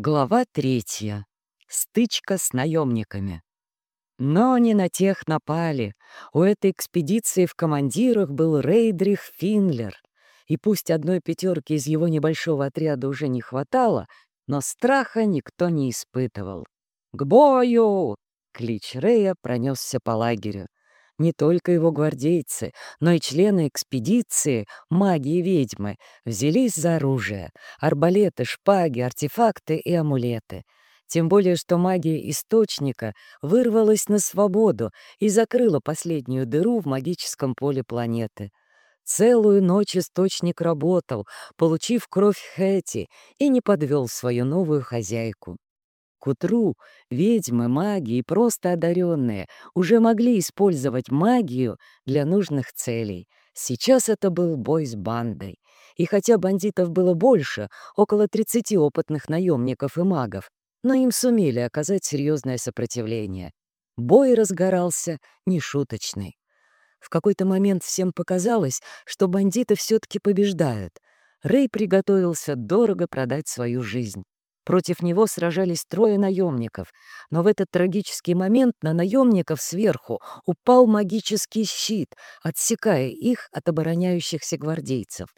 Глава третья. Стычка с наемниками. Но не на тех напали. У этой экспедиции в командирах был Рейдрих Финлер. И пусть одной пятерки из его небольшого отряда уже не хватало, но страха никто не испытывал. «К бою!» — клич Рея пронесся по лагерю. Не только его гвардейцы, но и члены экспедиции, маги и ведьмы, взялись за оружие — арбалеты, шпаги, артефакты и амулеты. Тем более, что магия Источника вырвалась на свободу и закрыла последнюю дыру в магическом поле планеты. Целую ночь Источник работал, получив кровь Хэти, и не подвел свою новую хозяйку. К утру ведьмы, маги и просто одаренные уже могли использовать магию для нужных целей. Сейчас это был бой с бандой. И хотя бандитов было больше, около 30 опытных наемников и магов, но им сумели оказать серьезное сопротивление. Бой разгорался нешуточный. В какой-то момент всем показалось, что бандиты все-таки побеждают. Рэй приготовился дорого продать свою жизнь. Против него сражались трое наемников, но в этот трагический момент на наемников сверху упал магический щит, отсекая их от обороняющихся гвардейцев.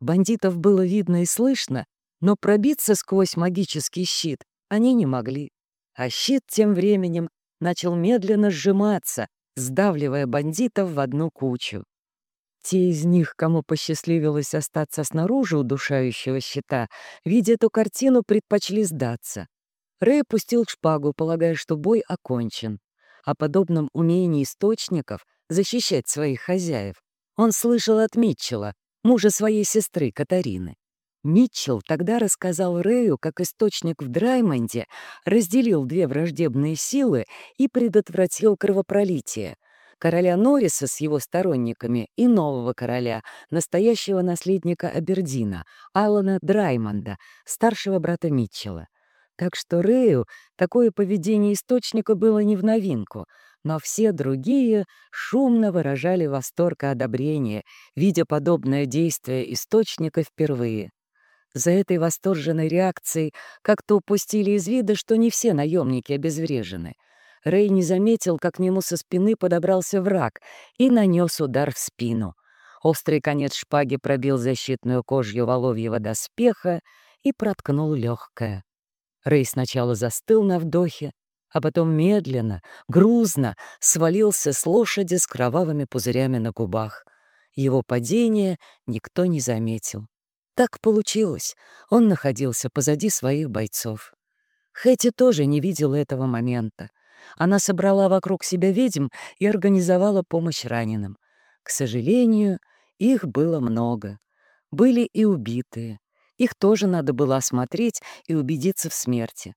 Бандитов было видно и слышно, но пробиться сквозь магический щит они не могли. А щит тем временем начал медленно сжиматься, сдавливая бандитов в одну кучу. Те из них, кому посчастливилось остаться снаружи удушающего щита, видя эту картину, предпочли сдаться. Рэй пустил шпагу, полагая, что бой окончен. О подобном умении источников защищать своих хозяев он слышал от Митчелла, мужа своей сестры Катарины. Митчелл тогда рассказал Рэю, как источник в Драймонде разделил две враждебные силы и предотвратил кровопролитие — короля Норриса с его сторонниками и нового короля, настоящего наследника Абердина, Алана Драймонда, старшего брата Митчелла. Так что Рэю такое поведение источника было не в новинку, но все другие шумно выражали восторг и одобрение, видя подобное действие источника впервые. За этой восторженной реакцией как-то упустили из вида, что не все наемники обезврежены — Рэй не заметил, как к нему со спины подобрался враг и нанес удар в спину. Острый конец шпаги пробил защитную кожью воловьего доспеха и проткнул легкое. Рэй сначала застыл на вдохе, а потом медленно, грузно свалился с лошади с кровавыми пузырями на губах. Его падение никто не заметил. Так получилось. Он находился позади своих бойцов. Хэти тоже не видел этого момента. Она собрала вокруг себя ведьм и организовала помощь раненым. К сожалению, их было много. Были и убитые. Их тоже надо было осмотреть и убедиться в смерти.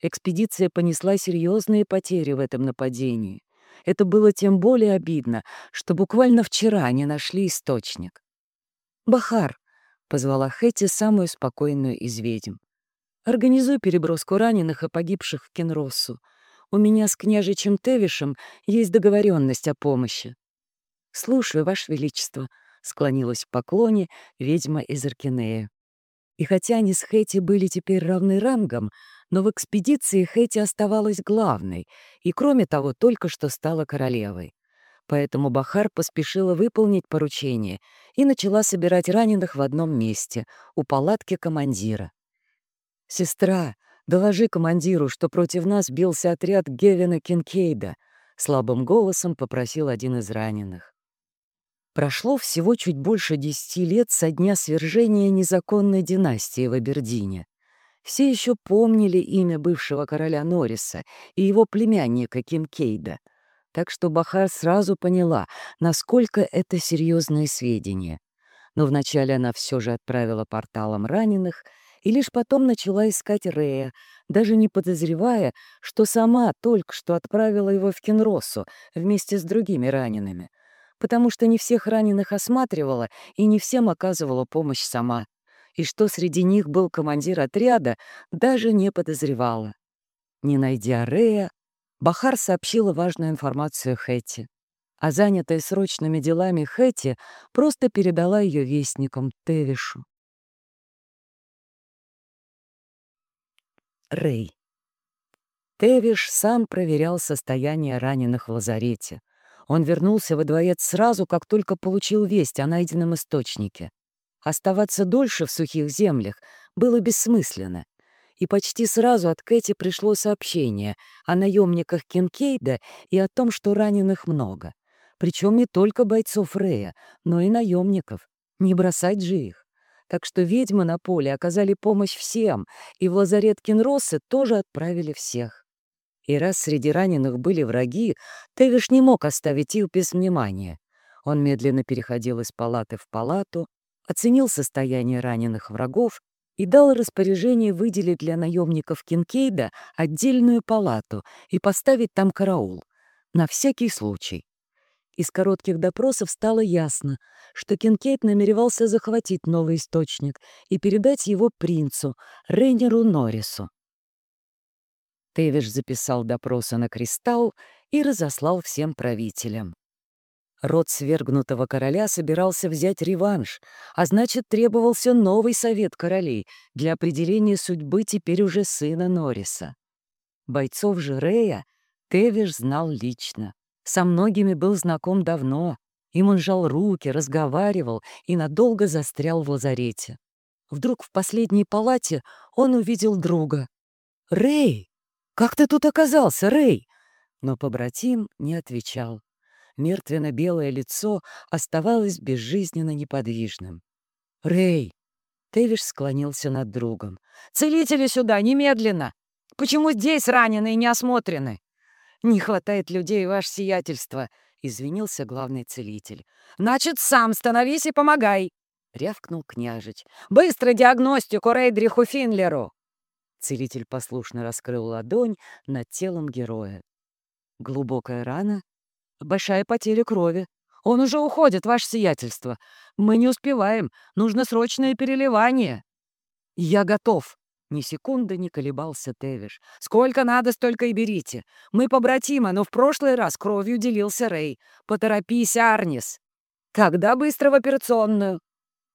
Экспедиция понесла серьезные потери в этом нападении. Это было тем более обидно, что буквально вчера они нашли источник. «Бахар», — позвала Хэти самую спокойную из ведьм, — «организуй переброску раненых и погибших в Кенроссу. У меня с княжичем Тевишем есть договоренность о помощи». «Слушаю, Ваше Величество», — склонилась в поклоне ведьма из Аркинея. И хотя они с Хэти были теперь равны рангом, но в экспедиции Хэти оставалась главной и, кроме того, только что стала королевой. Поэтому Бахар поспешила выполнить поручение и начала собирать раненых в одном месте, у палатки командира. «Сестра, «Доложи командиру, что против нас бился отряд Гевина Кинкейда», — слабым голосом попросил один из раненых. Прошло всего чуть больше десяти лет со дня свержения незаконной династии в Абердине. Все еще помнили имя бывшего короля Норриса и его племянника Кинкейда, так что Бахар сразу поняла, насколько это серьезные сведения. Но вначале она все же отправила порталом раненых — и лишь потом начала искать Рея, даже не подозревая, что сама только что отправила его в Кенросу вместе с другими ранеными, потому что не всех раненых осматривала и не всем оказывала помощь сама, и что среди них был командир отряда, даже не подозревала. Не найдя Рея, Бахар сообщила важную информацию Хэти. А занятая срочными делами Хэти просто передала ее вестникам Тевишу. Рэй. Тевиш сам проверял состояние раненых в лазарете. Он вернулся во дворец сразу, как только получил весть о найденном источнике. Оставаться дольше в сухих землях было бессмысленно. И почти сразу от Кэти пришло сообщение о наемниках Кинкейда и о том, что раненых много. Причем не только бойцов Рея, но и наемников. Не бросать же их. Так что ведьмы на поле оказали помощь всем, и в лазарет Кинросы тоже отправили всех. И раз среди раненых были враги, Тевиш не мог оставить их без внимания. Он медленно переходил из палаты в палату, оценил состояние раненых врагов и дал распоряжение выделить для наемников Кинкейда отдельную палату и поставить там караул. На всякий случай. Из коротких допросов стало ясно, что Кинкейд намеревался захватить новый источник и передать его принцу, Рейнеру Норрису. Тевиш записал допросы на кристалл и разослал всем правителям. Род свергнутого короля собирался взять реванш, а значит, требовался новый совет королей для определения судьбы теперь уже сына Норриса. Бойцов же Рея Тевиш знал лично. Со многими был знаком давно. Им он жал руки, разговаривал и надолго застрял в лазарете. Вдруг в последней палате он увидел друга. «Рэй!» «Как ты тут оказался, Рэй?» Но побратим не отвечал. Мертвенно-белое лицо оставалось безжизненно неподвижным. «Рэй!» Тэвиш склонился над другом. «Целители сюда, немедленно! Почему здесь раненые не осмотрены?» «Не хватает людей, ваше сиятельство!» — извинился главный целитель. «Значит, сам становись и помогай!» — рявкнул княжич. «Быстро диагностику Рейдриху Финлеру!» Целитель послушно раскрыл ладонь над телом героя. Глубокая рана, большая потеря крови. Он уже уходит, ваше сиятельство. Мы не успеваем, нужно срочное переливание. Я готов. Ни секунды не колебался Тевиш. «Сколько надо, столько и берите. Мы побратимы, но в прошлый раз кровью делился Рэй. Поторопись, Арнис!» «Когда быстро в операционную?»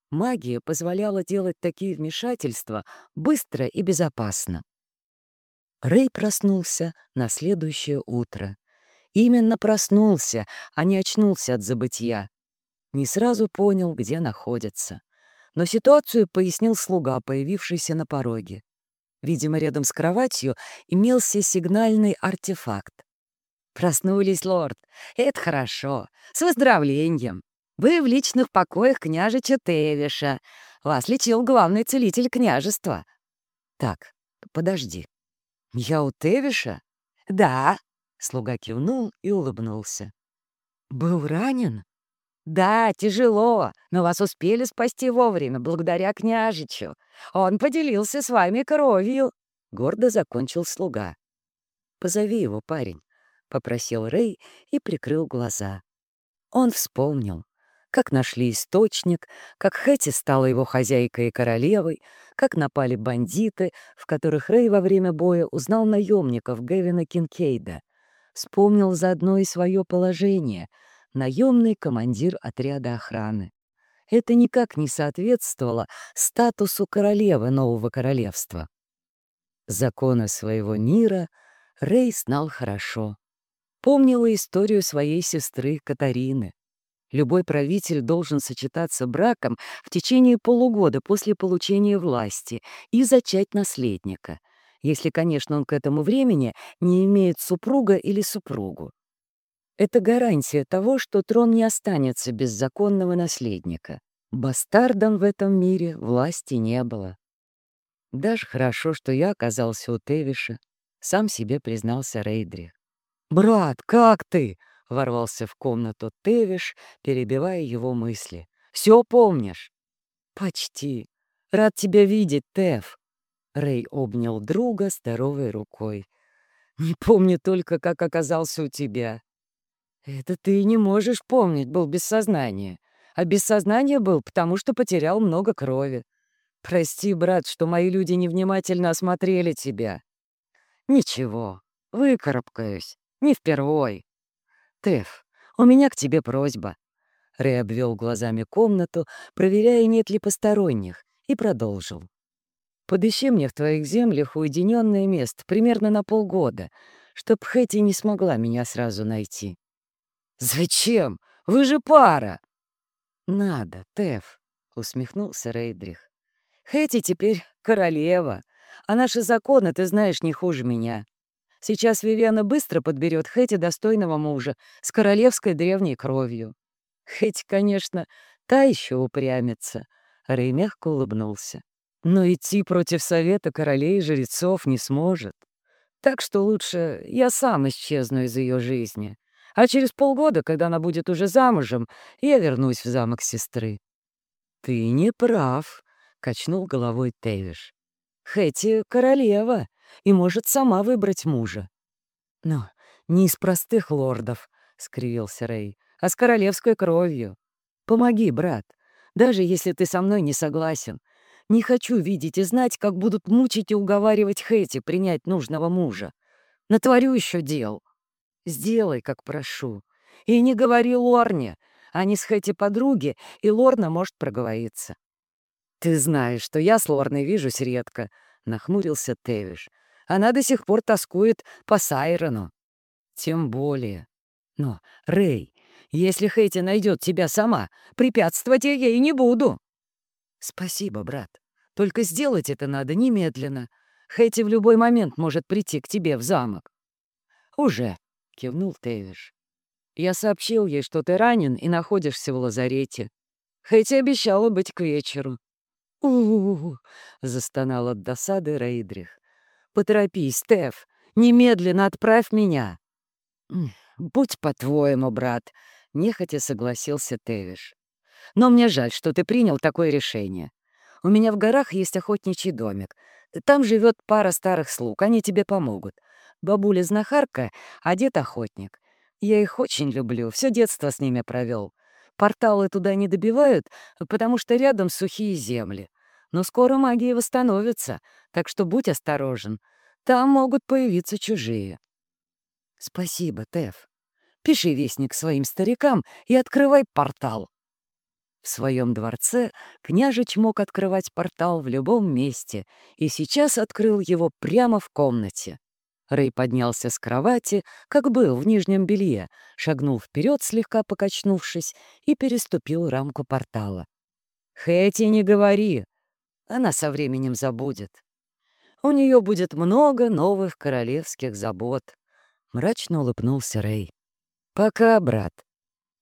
Магия позволяла делать такие вмешательства быстро и безопасно. Рэй проснулся на следующее утро. Именно проснулся, а не очнулся от забытья. Не сразу понял, где находится. Но ситуацию пояснил слуга, появившийся на пороге. Видимо, рядом с кроватью имелся сигнальный артефакт. «Проснулись, лорд. Это хорошо. С выздоровлением!» Вы в личных покоях княжича Тевиша. Вас лечил главный целитель княжества. Так, подожди. Я у Тевиша? Да. Слуга кивнул и улыбнулся. Был ранен? Да, тяжело, но вас успели спасти вовремя, благодаря княжичу. Он поделился с вами кровью. Гордо закончил слуга. «Позови его, парень», — попросил Рэй и прикрыл глаза. Он вспомнил как нашли источник, как Хэти стала его хозяйкой и королевой, как напали бандиты, в которых Рэй во время боя узнал наемников Гевина Кинкейда. Вспомнил заодно и свое положение — наемный командир отряда охраны. Это никак не соответствовало статусу королевы нового королевства. Законы своего мира Рэй знал хорошо. Помнила историю своей сестры Катарины. Любой правитель должен сочетаться браком в течение полугода после получения власти и зачать наследника, если, конечно, он к этому времени не имеет супруга или супругу. Это гарантия того, что трон не останется без законного наследника. Бастардом в этом мире власти не было. Даже хорошо, что я оказался у Тевиша, сам себе признался Рейдри. «Брат, как ты?» — ворвался в комнату Тевиш, перебивая его мысли. «Все помнишь?» «Почти. Рад тебя видеть, Тев». Рэй обнял друга здоровой рукой. «Не помню только, как оказался у тебя». «Это ты не можешь помнить, был без сознания. А без сознания был, потому что потерял много крови. Прости, брат, что мои люди невнимательно осмотрели тебя». «Ничего, выкарабкаюсь. Не впервой. «Теф, у меня к тебе просьба». Рэй обвел глазами комнату, проверяя, нет ли посторонних, и продолжил. Подыщи мне в твоих землях уединенное место примерно на полгода, чтоб Хэти не смогла меня сразу найти». «Зачем? Вы же пара!» «Надо, Теф», — усмехнулся Рейдрих. «Хэти теперь королева, а наши законы ты знаешь не хуже меня. Сейчас Вивиана быстро подберет Хэти достойного мужа с королевской древней кровью. Хэти, конечно, та еще упрямится». Рэй мягко улыбнулся. «Но идти против совета королей и жрецов не сможет. Так что лучше я сам исчезну из ее жизни. А через полгода, когда она будет уже замужем, я вернусь в замок сестры». «Ты не прав», — качнул головой Тевиш. «Хэти — королева и может сама выбрать мужа». «Но не из простых лордов», — скривился Рэй, — «а с королевской кровью. Помоги, брат, даже если ты со мной не согласен. Не хочу видеть и знать, как будут мучить и уговаривать Хэти принять нужного мужа. Натворю еще дел». Сделай, как прошу. И не говори Лорне. Они с Хэти подруги, и Лорна может проговориться. «Ты знаешь, что я с Лорной вижусь редко», — нахмурился Тевиш. «Она до сих пор тоскует по Сайрону». «Тем более. Но, Рэй, если Хэти найдет тебя сама, препятствовать я ей не буду». «Спасибо, брат. Только сделать это надо немедленно. Хэти в любой момент может прийти к тебе в замок». «Уже», — кивнул Тевиш. «Я сообщил ей, что ты ранен и находишься в лазарете. Хэти обещала быть к вечеру». «У-у-у!» — застонал от досады Рейдрих. «Поторопись, Тев, немедленно отправь меня!» «Будь по-твоему, брат», — нехотя согласился Тевиш. «Но мне жаль, что ты принял такое решение. У меня в горах есть охотничий домик. Там живет пара старых слуг, они тебе помогут. Бабуля-знахарка, а дед охотник. Я их очень люблю, все детство с ними провел. Порталы туда не добивают, потому что рядом сухие земли. Но скоро магия восстановится, так что будь осторожен. Там могут появиться чужие. Спасибо, Теф. Пиши вестник своим старикам и открывай портал. В своем дворце княжич мог открывать портал в любом месте, и сейчас открыл его прямо в комнате. Рэй поднялся с кровати, как был в нижнем белье, шагнул вперед, слегка покачнувшись, и переступил рамку портала. «Хэти, не говори! Она со временем забудет. У нее будет много новых королевских забот», — мрачно улыбнулся Рэй. «Пока, брат,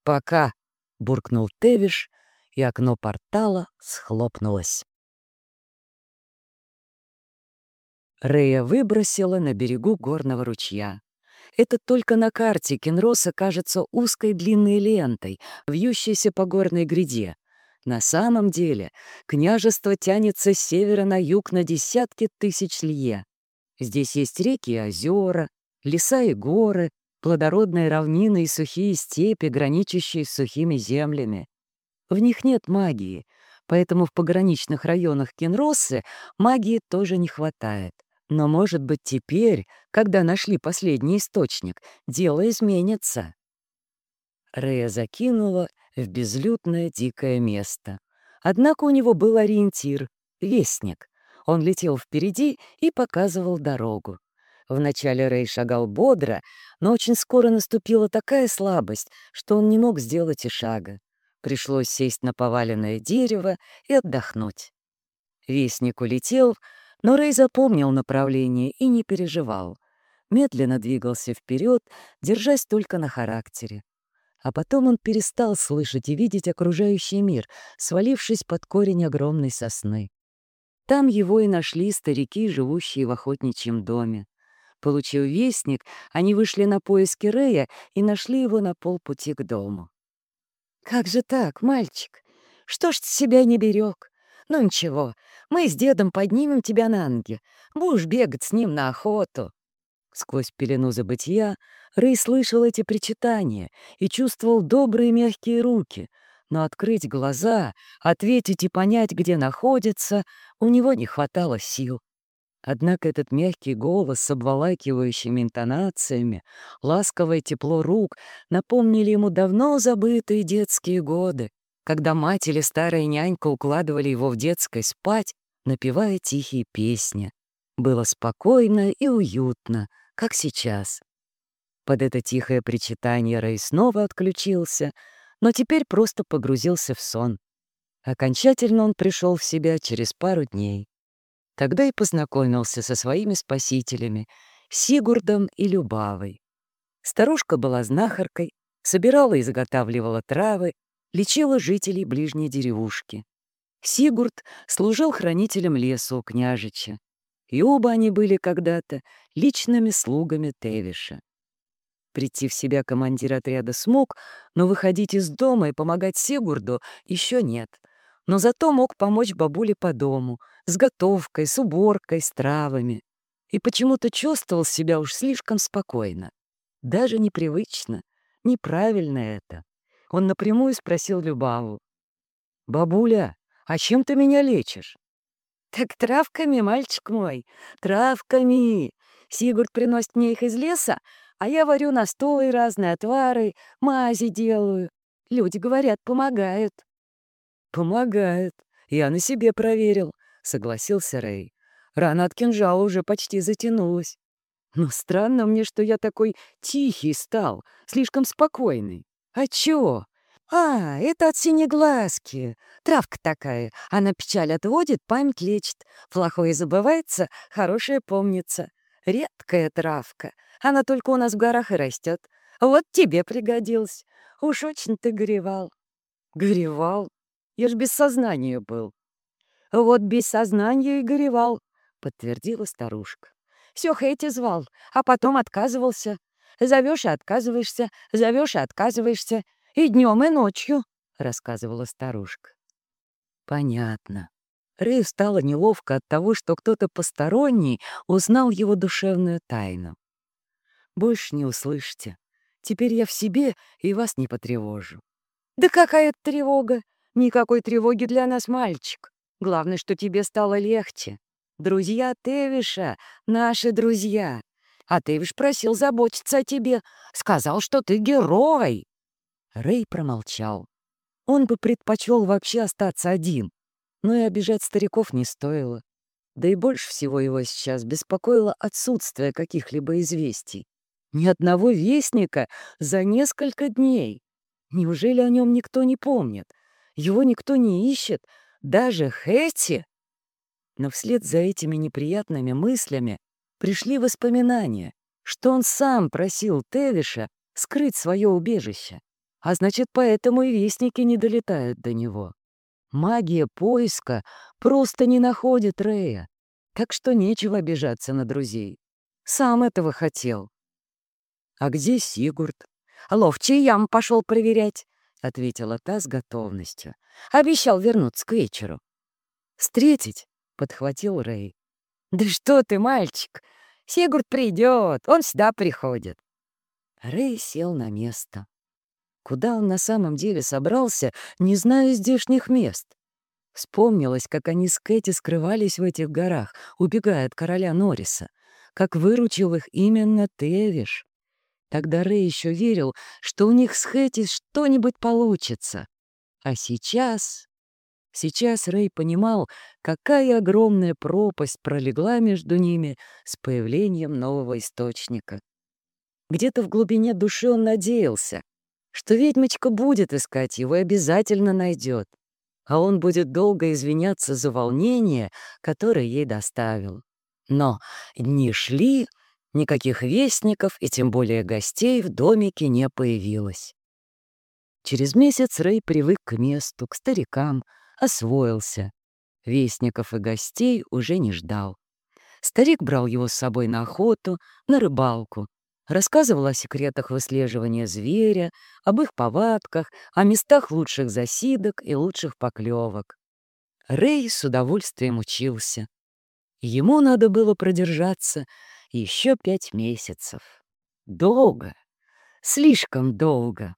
пока», — буркнул Тевиш, и окно портала схлопнулось. Рея выбросила на берегу горного ручья. Это только на карте Кенроса кажется узкой длинной лентой, вьющейся по горной гряде. На самом деле княжество тянется с севера на юг на десятки тысяч лье. Здесь есть реки и озера, леса и горы, плодородные равнины и сухие степи, граничащие с сухими землями. В них нет магии, поэтому в пограничных районах Кенросы магии тоже не хватает. Но, может быть, теперь, когда нашли последний источник, дело изменится. Рея закинула в безлюдное дикое место. Однако у него был ориентир — вестник. Он летел впереди и показывал дорогу. Вначале Рэй шагал бодро, но очень скоро наступила такая слабость, что он не мог сделать и шага. Пришлось сесть на поваленное дерево и отдохнуть. Вестник улетел, но Рэй запомнил направление и не переживал. Медленно двигался вперед, держась только на характере. А потом он перестал слышать и видеть окружающий мир, свалившись под корень огромной сосны. Там его и нашли старики, живущие в охотничьем доме. Получив вестник, они вышли на поиски Рэя и нашли его на полпути к дому. «Как же так, мальчик? Что ж ты себя не берег? Ну ничего, мы с дедом поднимем тебя на ноги. Будешь бегать с ним на охоту». Сквозь пелену забытия Рэй слышал эти причитания и чувствовал добрые мягкие руки, но открыть глаза, ответить и понять, где находится, у него не хватало сил. Однако этот мягкий голос с обволакивающими интонациями, ласковое тепло рук напомнили ему давно забытые детские годы, когда мать или старая нянька укладывали его в детской спать, напевая тихие песни. Было спокойно и уютно, как сейчас. Под это тихое причитание Рэй снова отключился, но теперь просто погрузился в сон. Окончательно он пришел в себя через пару дней. Тогда и познакомился со своими спасителями — Сигурдом и Любавой. Старушка была знахаркой, собирала и заготавливала травы, лечила жителей ближней деревушки. Сигурд служил хранителем леса у княжича, и оба они были когда-то личными слугами Тевиша. Прийти в себя командир отряда смог, но выходить из дома и помогать Сигурду еще нет. Но зато мог помочь бабуле по дому, с готовкой, с уборкой, с травами. И почему-то чувствовал себя уж слишком спокойно. Даже непривычно, неправильно это. Он напрямую спросил Любаву. «Бабуля, а чем ты меня лечишь?» «Так травками, мальчик мой, травками. Сигурд приносит мне их из леса, а я варю настои разные, отвары, мази делаю. Люди говорят, помогают». «Помогает. Я на себе проверил», — согласился Рэй. Рана от кинжала уже почти затянулась. Но странно мне, что я такой тихий стал, слишком спокойный. А чё? А, это от синеглазки. Травка такая. Она печаль отводит, память лечит. Плохое забывается, хорошее помнится. Редкая травка. Она только у нас в горах и растет. Вот тебе пригодилась. Уж очень ты горевал. Горевал? Я ж без сознания был. Вот без сознания и горевал, подтвердила старушка. Все Хэти звал, а потом отказывался. Зовешь и отказываешься, зовешь и отказываешься. И днем, и ночью, — рассказывала старушка. Понятно. Рэю стало неловко от того, что кто-то посторонний узнал его душевную тайну. Больше не услышите. Теперь я в себе и вас не потревожу. Да какая тревога? Никакой тревоги для нас, мальчик. Главное, что тебе стало легче. Друзья Тевиша, наши друзья. А Тевиш просил заботиться о тебе. Сказал, что ты герой. Рэй промолчал. Он бы предпочел вообще остаться один, но и обижать стариков не стоило. Да и больше всего его сейчас беспокоило отсутствие каких-либо известий. Ни одного вестника за несколько дней. Неужели о нем никто не помнит? Его никто не ищет, даже Хэти? Но вслед за этими неприятными мыслями пришли воспоминания, что он сам просил Тевиша скрыть свое убежище, а значит, поэтому и вестники не долетают до него. Магия поиска просто не находит Рея, так что нечего обижаться на друзей. Сам этого хотел. «А где Сигурд?» «Ловчий ям пошел проверять», — ответила та с готовностью. «Обещал вернуться к вечеру». «Встретить?» подхватил Рэй. «Да что ты, мальчик! Сигурд придет, он всегда приходит». Рэй сел на место. Куда он на самом деле собрался, не знаю здешних мест. Вспомнилось, как они с Кэти скрывались в этих горах, убегая от короля Норриса, как выручил их именно Тевиш. Тогда Рэй еще верил, что у них с Хэти что-нибудь получится. А сейчас Сейчас Рэй понимал, какая огромная пропасть пролегла между ними с появлением нового источника. Где-то в глубине души он надеялся, что ведьмочка будет искать его и обязательно найдет, а он будет долго извиняться за волнение, которое ей доставил. Но дни шли, никаких вестников и тем более гостей в домике не появилось. Через месяц Рэй привык к месту, к старикам — освоился. Вестников и гостей уже не ждал. Старик брал его с собой на охоту, на рыбалку, рассказывал о секретах выслеживания зверя, об их повадках, о местах лучших засидок и лучших поклевок. Рэй с удовольствием учился. Ему надо было продержаться еще пять месяцев. Долго, слишком долго.